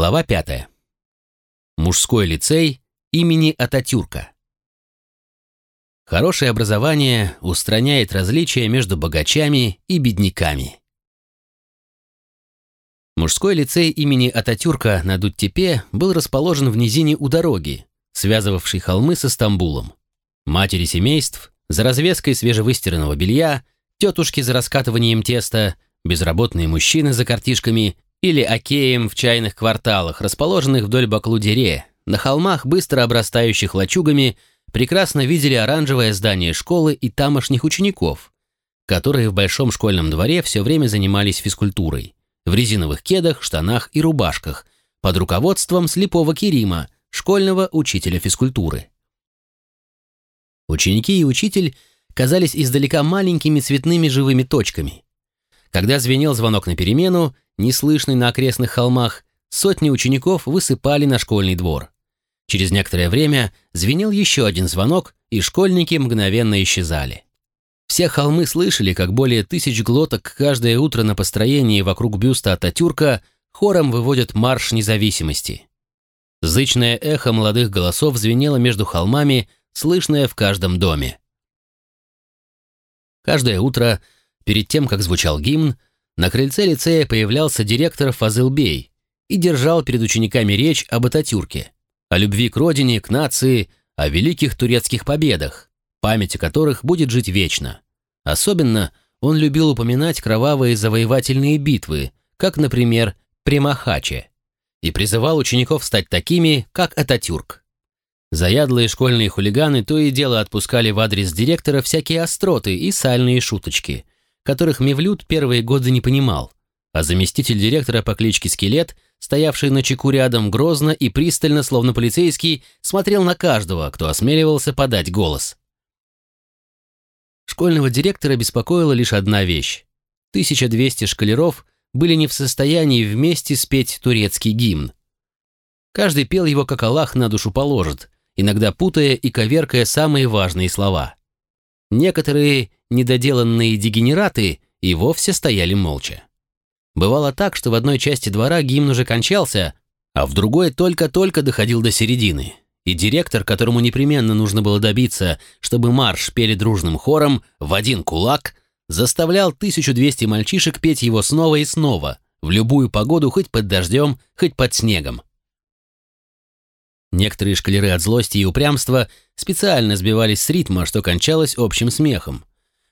Глава 5. Мужской лицей имени Ататюрка. Хорошее образование устраняет различия между богачами и бедняками. Мужской лицей имени Ататюрка на Дуттепе был расположен в низине у дороги, связывавшей холмы со Стамбулом. Матери семейств за развеской свежевыстиранного белья, тетушки за раскатыванием теста, безработные мужчины за картишками – или Океем в чайных кварталах, расположенных вдоль Баклудере, на холмах, быстро обрастающих лачугами, прекрасно видели оранжевое здание школы и тамошних учеников, которые в большом школьном дворе все время занимались физкультурой, в резиновых кедах, штанах и рубашках, под руководством слепого Керима, школьного учителя физкультуры. Ученики и учитель казались издалека маленькими цветными живыми точками. Когда звенел звонок на перемену, неслышный на окрестных холмах, сотни учеников высыпали на школьный двор. Через некоторое время звенел еще один звонок, и школьники мгновенно исчезали. Все холмы слышали, как более тысяч глоток каждое утро на построении вокруг бюста Ататюрка хором выводят марш независимости. Зычное эхо молодых голосов звенело между холмами, слышное в каждом доме. Каждое утро, перед тем, как звучал гимн, на крыльце лицея появлялся директор Фазылбей и держал перед учениками речь об Ататюрке, о любви к родине, к нации, о великих турецких победах, память о которых будет жить вечно. Особенно он любил упоминать кровавые завоевательные битвы, как, например, при Махаче, и призывал учеников стать такими, как Ататюрк. Заядлые школьные хулиганы то и дело отпускали в адрес директора всякие остроты и сальные шуточки, которых Мевлюд первые годы не понимал, а заместитель директора по кличке Скелет, стоявший на чеку рядом грозно и пристально, словно полицейский, смотрел на каждого, кто осмеливался подать голос. Школьного директора беспокоила лишь одна вещь. 1200 школяров были не в состоянии вместе спеть турецкий гимн. Каждый пел его, как Аллах на душу положит, иногда путая и коверкая самые важные слова. Некоторые недоделанные дегенераты и вовсе стояли молча. Бывало так, что в одной части двора гимн уже кончался, а в другой только-только доходил до середины, и директор, которому непременно нужно было добиться, чтобы марш пели дружным хором в один кулак, заставлял 1200 мальчишек петь его снова и снова, в любую погоду, хоть под дождем, хоть под снегом. Некоторые шкалеры от злости и упрямства специально сбивались с ритма, что кончалось общим смехом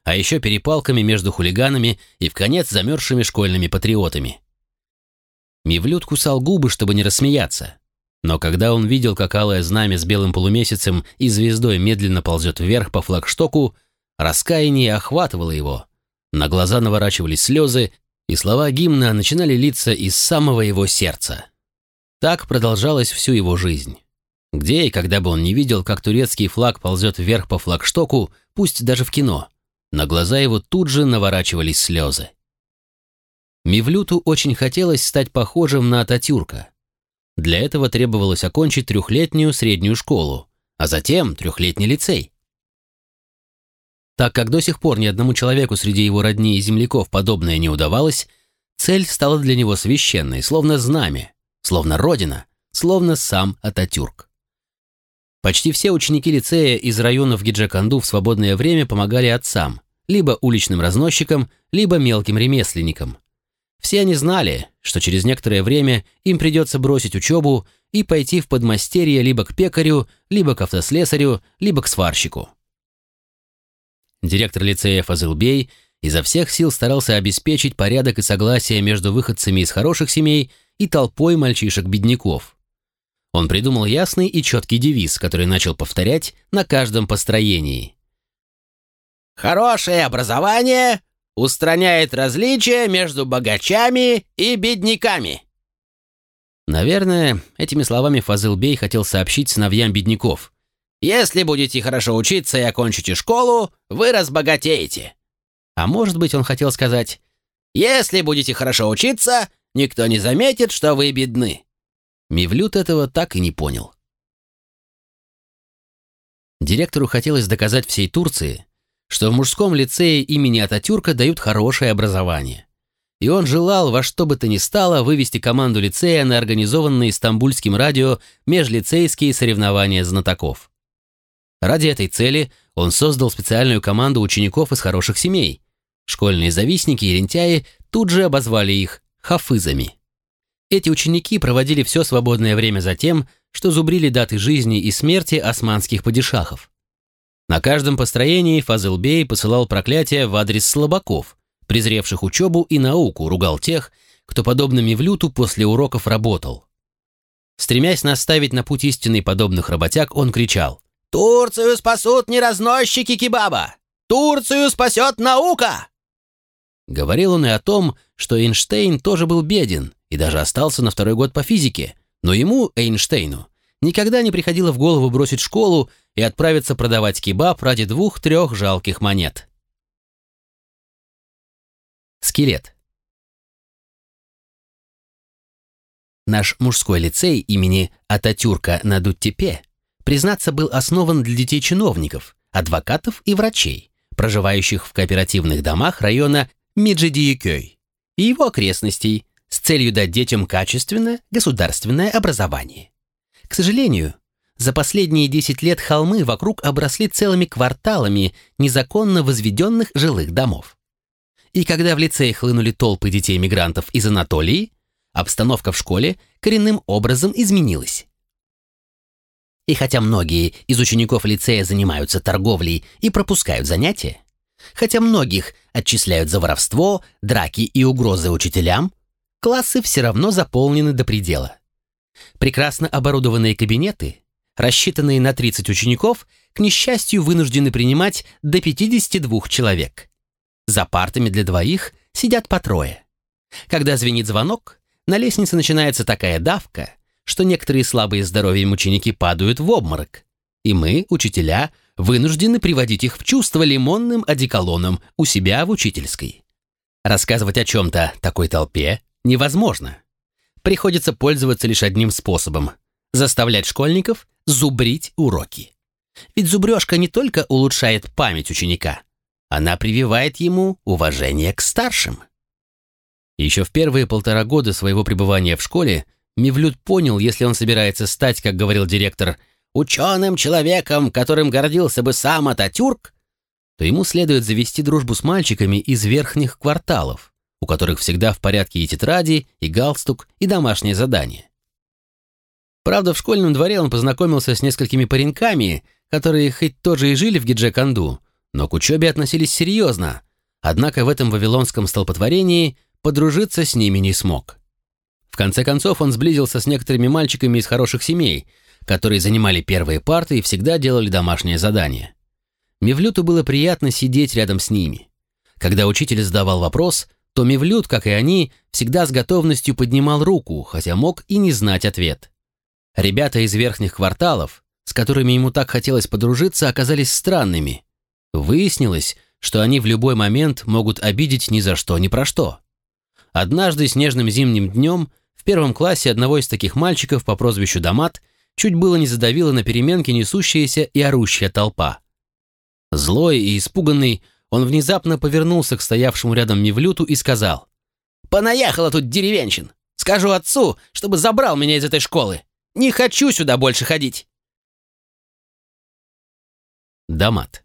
а еще перепалками между хулиганами и в конец замерзшими школьными патриотами. Мивлют кусал губы, чтобы не рассмеяться. Но когда он видел, как алое знамя с белым полумесяцем и звездой медленно ползет вверх по флагштоку, раскаяние охватывало его. На глаза наворачивались слезы, и слова гимна начинали литься из самого его сердца. Так продолжалось всю его жизнь. Где и когда бы он не видел, как турецкий флаг ползет вверх по флагштоку, пусть даже в кино – на глаза его тут же наворачивались слезы. Мивлюту очень хотелось стать похожим на Ататюрка. Для этого требовалось окончить трехлетнюю среднюю школу, а затем трехлетний лицей. Так как до сих пор ни одному человеку среди его родни и земляков подобное не удавалось, цель стала для него священной, словно знамя, словно родина, словно сам Ататюрк. Почти все ученики лицея из районов Гиджаканду в свободное время помогали отцам, либо уличным разносчикам, либо мелким ремесленникам. Все они знали, что через некоторое время им придется бросить учебу и пойти в подмастерье либо к пекарю, либо к автослесарю, либо к сварщику. Директор лицея Фазылбей изо всех сил старался обеспечить порядок и согласие между выходцами из хороших семей и толпой мальчишек-бедняков – он придумал ясный и четкий девиз, который начал повторять на каждом построении. «Хорошее образование устраняет различия между богачами и бедняками». Наверное, этими словами Фазылбей хотел сообщить сыновьям бедняков. «Если будете хорошо учиться и окончите школу, вы разбогатеете». А может быть, он хотел сказать, «Если будете хорошо учиться, никто не заметит, что вы бедны». Мивлют этого так и не понял. Директору хотелось доказать всей Турции, что в мужском лицее имени Ататюрка дают хорошее образование. и он желал во что бы то ни стало вывести команду лицея на организованные Стамбульским радио межлицейские соревнования знатоков. Ради этой цели он создал специальную команду учеников из хороших семей. Школьные завистники и лентяи тут же обозвали их хафызами. Эти ученики проводили все свободное время за тем, что зубрили даты жизни и смерти османских падишахов. На каждом построении Фазылбей посылал проклятия в адрес слабаков, презревших учебу и науку, ругал тех, кто подобно Мевлюту после уроков работал. Стремясь наставить на путь истинный подобных работяг, он кричал «Турцию спасут не разносчики кебаба! Турцию спасет наука!» Говорил он и о том, что Эйнштейн тоже был беден и даже остался на второй год по физике, но ему, Эйнштейну, никогда не приходило в голову бросить школу и отправиться продавать кебаб ради двух-трех жалких монет. Скелет. Наш мужской лицей имени Ататюрка на Дуттепе, признаться, был основан для детей чиновников, адвокатов и врачей, проживающих в кооперативных домах района Миджидиекёй и его окрестностей с целью дать детям качественное государственное образование. К сожалению, за последние 10 лет холмы вокруг обросли целыми кварталами незаконно возведенных жилых домов. И когда в лицей хлынули толпы детей-мигрантов из Анатолии, обстановка в школе коренным образом изменилась. И хотя многие из учеников лицея занимаются торговлей и пропускают занятия, хотя многих отчисляют за воровство, драки и угрозы учителям, классы все равно заполнены до предела. Прекрасно оборудованные кабинеты, рассчитанные на 30 учеников, к несчастью, вынуждены принимать до 52 человек. За партами для двоих сидят по трое. Когда звенит звонок, на лестнице начинается такая давка, что некоторые слабые здоровьем ученики падают в обморок. И мы, учителя, вынуждены приводить их в чувство лимонным одеколоном у себя в учительской. Рассказывать о чем-то такой толпе невозможно. Приходится пользоваться лишь одним способом – заставлять школьников зубрить уроки. Ведь зубрежка не только улучшает память ученика, она прививает ему уважение к старшим. Еще в первые полтора года своего пребывания в школе Мивлют понял, если он собирается стать, как говорил директор, ученым человеком, которым гордился бы сам Ататюрк, то ему следует завести дружбу с мальчиками из верхних кварталов, у которых всегда в порядке и тетради, и галстук, и домашнее задание. Правда, в школьном дворе он познакомился с несколькими пареньками, которые хоть тоже и жили в Гиджеканду, но к учебе относились серьезно, однако в этом вавилонском столпотворении подружиться с ними не смог. В конце концов он сблизился с некоторыми мальчиками из хороших семей, которые занимали первые парты и всегда делали домашнее задание. Мевлюту было приятно сидеть рядом с ними. Когда учитель задавал вопрос, то Мевлют, как и они, всегда с готовностью поднимал руку, хотя мог и не знать ответ. Ребята из верхних кварталов, с которыми ему так хотелось подружиться, оказались странными. Выяснилось, что они в любой момент могут обидеть ни за что, ни про что. Однажды снежным зимним днем в первом классе одного из таких мальчиков по прозвищу Дамат чуть было не задавила на переменке несущаяся и орущая толпа. Злой и испуганный, он внезапно повернулся к стоявшему рядом Мевлюту и сказал, «Понаехало тут деревенщин! Скажу отцу, чтобы забрал меня из этой школы! Не хочу сюда больше ходить!» Дамат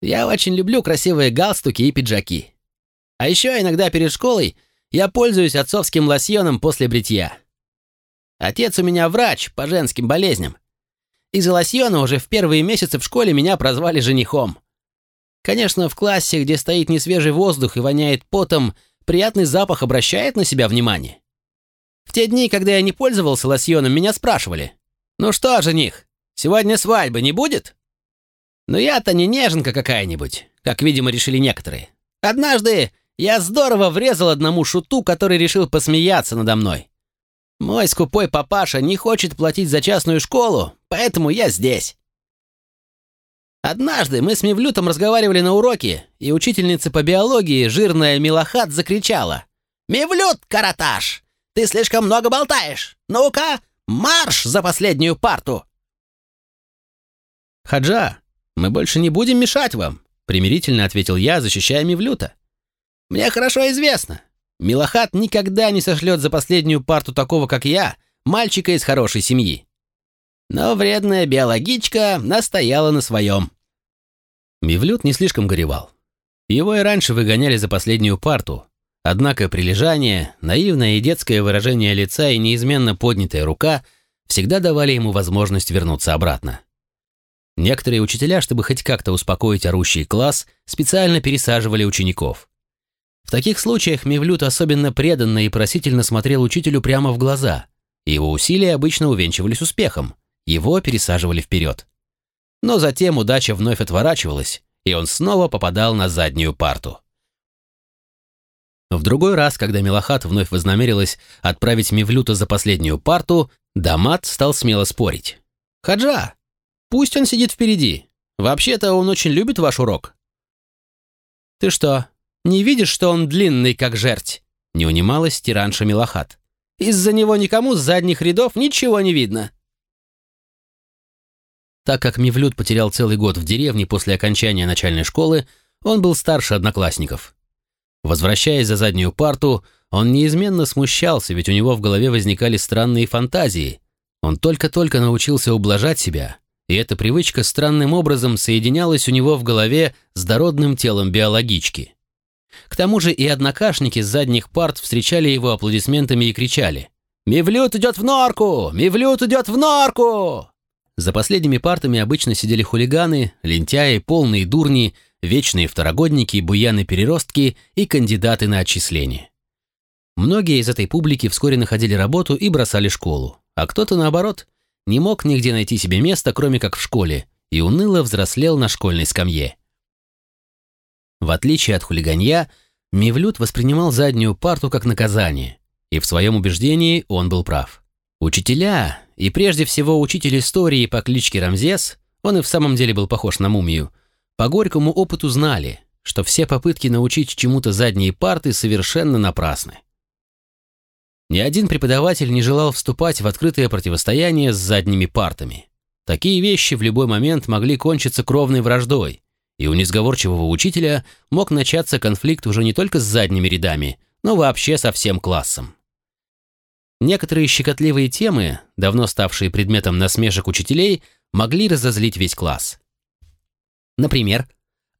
Я очень люблю красивые галстуки и пиджаки. А еще иногда перед школой я пользуюсь отцовским лосьоном после бритья. Отец у меня врач по женским болезням. Из-за лосьона уже в первые месяцы в школе меня прозвали женихом. Конечно, в классе, где стоит несвежий воздух и воняет потом, приятный запах обращает на себя внимание. В те дни, когда я не пользовался лосьоном, меня спрашивали. «Ну что, жених, сегодня свадьбы не будет?» Но я-то не неженка какая-нибудь, как, видимо, решили некоторые. Однажды я здорово врезал одному шуту, который решил посмеяться надо мной. Мой скупой папаша не хочет платить за частную школу, поэтому я здесь. Однажды мы с Мевлютом разговаривали на уроке, и учительница по биологии, жирная Милохат, закричала. «Мевлют, караташ, ты слишком много болтаешь! Ну-ка, марш за последнюю парту!» «Хаджа, мы больше не будем мешать вам», — примирительно ответил я, защищая Мевлюта. Мне хорошо известно. Милохат никогда не сошлет за последнюю парту такого, как я, мальчика из хорошей семьи. Но вредная биологичка настояла на своем. Мивлют не слишком горевал. Его и раньше выгоняли за последнюю парту, однако прилежание, наивное и детское выражение лица и неизменно поднятая рука всегда давали ему возможность вернуться обратно. Некоторые учителя, чтобы хоть как-то успокоить орущий класс, специально пересаживали учеников. В таких случаях Мевлют особенно преданно и просительно смотрел учителю прямо в глаза, и его усилия обычно увенчивались успехом, его пересаживали вперед. Но затем удача вновь отворачивалась, и он снова попадал на заднюю парту. В другой раз, когда Милохат вновь вознамерилась отправить Мевлюта за последнюю парту, Дамат стал смело спорить. «Хаджа, пусть он сидит впереди. Вообще-то он очень любит ваш урок». «Ты что, не видишь, что он длинный, как жерть?» не унималась тиранша Милохат. «Из-за него никому с задних рядов ничего не видно». Так как Мивлют потерял целый год в деревне после окончания начальной школы, он был старше одноклассников. Возвращаясь за заднюю парту, он неизменно смущался, ведь у него в голове возникали странные фантазии. Он только-только научился ублажать себя, и эта привычка странным образом соединялась у него в голове с дородным телом биологички. К тому же и однокашники с задних парт встречали его аплодисментами и кричали «Мивлют идет в норку! Мивлют идет в норку!» За последними партами обычно сидели хулиганы, лентяи, полные дурни, вечные второгодники, буяны-переростки и кандидаты на отчисление. Многие из этой публики вскоре находили работу и бросали школу, а кто-то, наоборот, не мог нигде найти себе места, кроме как в школе, и уныло взрослел на школьной скамье. В отличие от хулиганья, Мивлют воспринимал заднюю парту как наказание, и в своем убеждении он был прав. Учителя, и прежде всего учитель истории по кличке Рамзес, он и в самом деле был похож на мумию, по горькому опыту знали, что все попытки научить чему-то задние парты совершенно напрасны. Ни один преподаватель не желал вступать в открытое противостояние с задними партами. Такие вещи в любой момент могли кончиться кровной враждой, и у несговорчивого учителя мог начаться конфликт уже не только с задними рядами, но вообще со всем классом. Некоторые щекотливые темы, давно ставшие предметом насмешек учителей, могли разозлить весь класс. Например,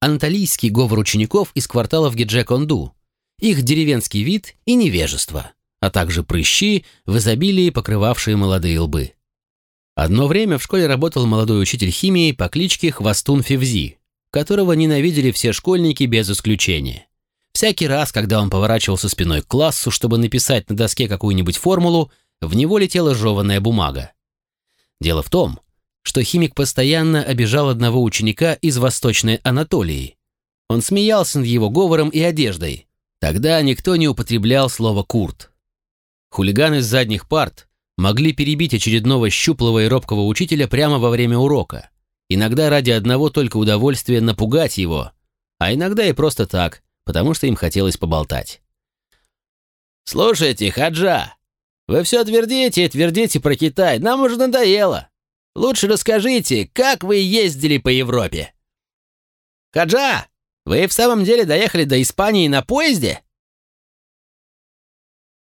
анталийский говор учеников из кварталов Гиджеконду, их деревенский вид и невежество, а также прыщи, в изобилии покрывавшие молодые лбы. Одно время в школе работал молодой учитель химии по кличке Хвостун Февзи, которого ненавидели все школьники без исключения. Всякий раз, когда он поворачивался спиной к классу, чтобы написать на доске какую-нибудь формулу, в него летела жеванная бумага. Дело в том, что химик постоянно обижал одного ученика из Восточной Анатолии. Он смеялся над его говором и одеждой. Тогда никто не употреблял слово «курт». Хулиганы с задних парт могли перебить очередного щуплого и робкого учителя прямо во время урока. Иногда ради одного только удовольствия напугать его, а иногда и просто так, потому что им хотелось поболтать. «Слушайте, Хаджа, вы все твердите и твердите про Китай, нам уже надоело. Лучше расскажите, как вы ездили по Европе?» «Хаджа, вы в самом деле доехали до Испании на поезде?»